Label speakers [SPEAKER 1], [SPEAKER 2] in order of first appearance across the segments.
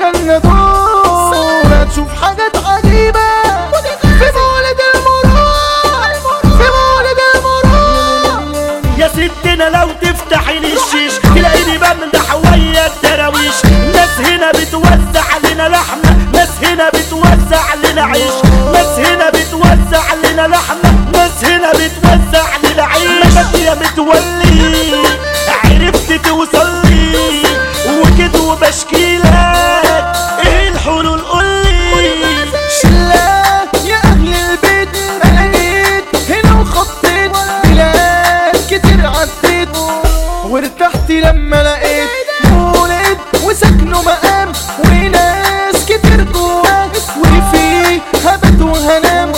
[SPEAKER 1] جندور هتشوف حاجات عجيبة في مولد المرور في مولد المرور
[SPEAKER 2] يا ستنا لو تفتحي لي الشيش تلاقيني بمدح ويا الدراويش. ناس هنا بتوزع لنا لحمة ناس هنا بتوزع لنا عيش. ناس هنا بتوزع لنا لحمة ناس هنا بتوزع لنا عيش. يا
[SPEAKER 1] متوزع. لما لقيت مولد وسكنه مقام وناس كتير جواه وفي هبت وهنام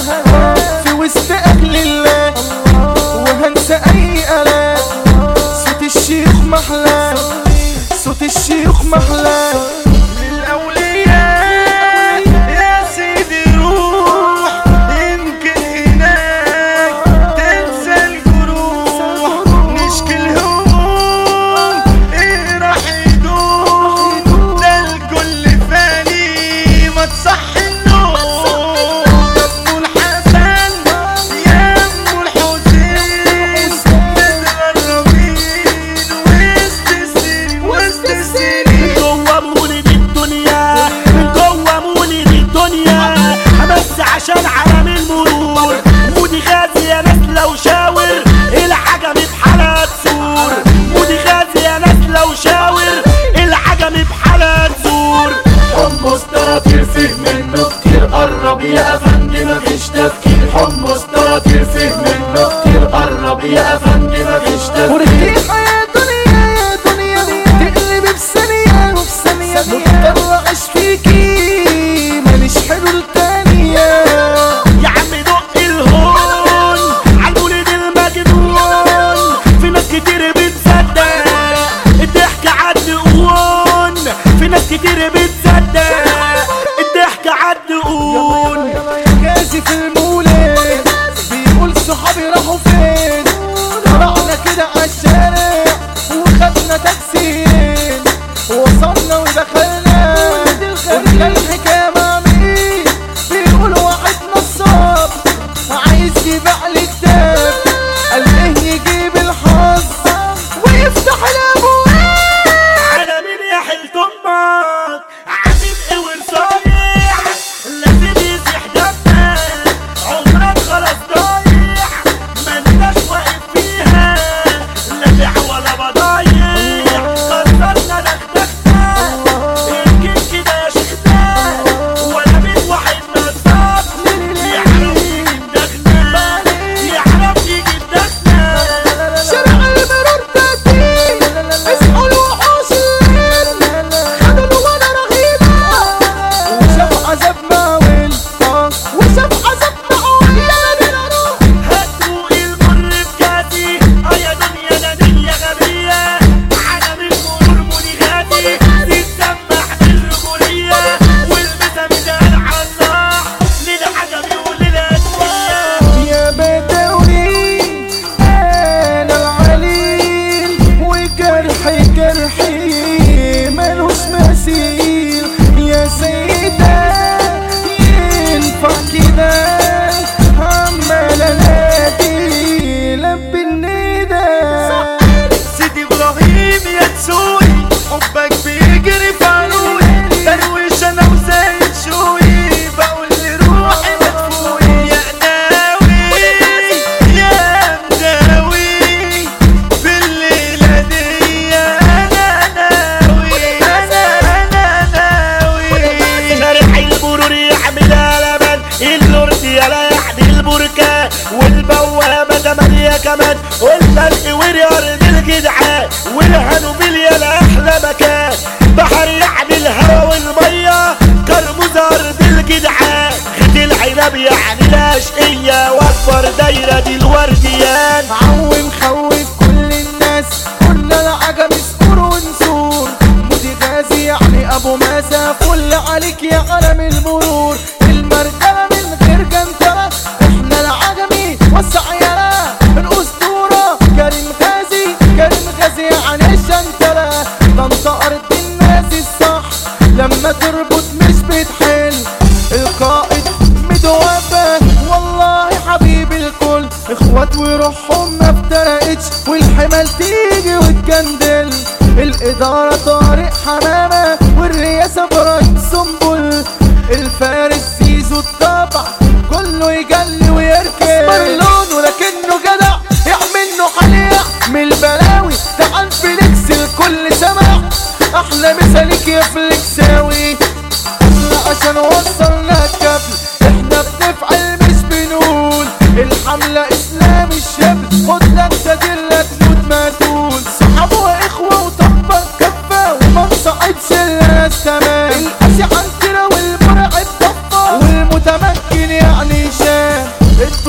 [SPEAKER 1] في وسط أهل الله. وهنسى أي الام صوت الشيخ محلى صوت الشيخ محلى
[SPEAKER 2] شلعه Or some البوابة تمانية كمان. قلنا الإوريار للجدعان والهانوفيليا لأحلى مكان. بحر يعني الهوا والمية كرموزة أرض الجدعان خد العنب يعني الأشقية. وأكبر دايرة
[SPEAKER 1] وروحهم ما افترقتش والحمل تيجي وتجندل الإدارة طارق حمامة والرئاسة برايم سنبل. الفارس زيزو الطبع كله يجلي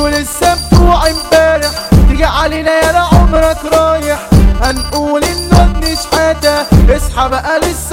[SPEAKER 1] أنتوا لسه بتوع امبارح. تيجي علينا يا عمرك رايح. هنقول إنه ابن شحاتة اصحى بقى للصقر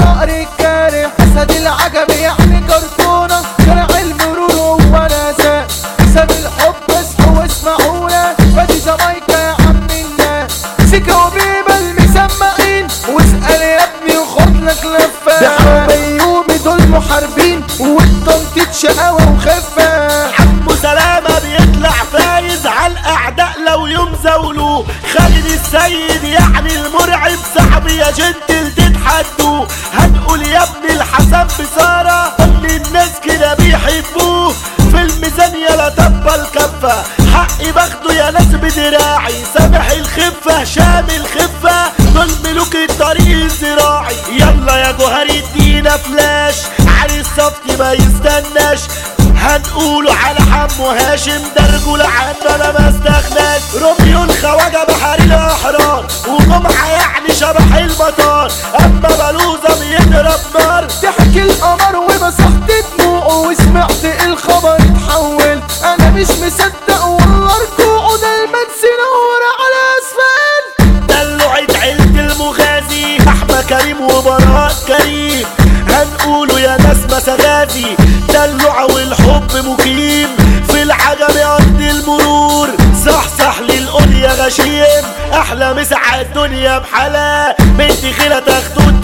[SPEAKER 2] السيد يعني المرعب صاحبي يا جد تتحدوا هنقول يا ابن الحسن بسارة اللي الناس كده بيحبوه. في الميزان يا طب الكفة حقي باخده يا ناس بدراعي. سامح الخفة شامل خفة دول ملوك الطريق الزراعي. يلا يا جوهر ادينا فلاش علي الصفتي ما يستناش. هنقوله على حمو هاشم ده رجولة عنا أنا ما استغناش. روميو الخواجة وجمعة يعني شبح المطار. أما بلوزة بيضرب نار
[SPEAKER 1] ضحك القمر ومسحت دموعه وسمعت الخبر اتحول أنا مش مصدق والله ركوعه ده المنس نور على أسفل.
[SPEAKER 2] دلوعة عيلة المغازي. أحمد كريم وبراء كريم. هنقوله يا ناس مسغازي دلوعة والحب مقيم أحلى مسعى الدنيا بحلا. بنت خيلة تاخدوا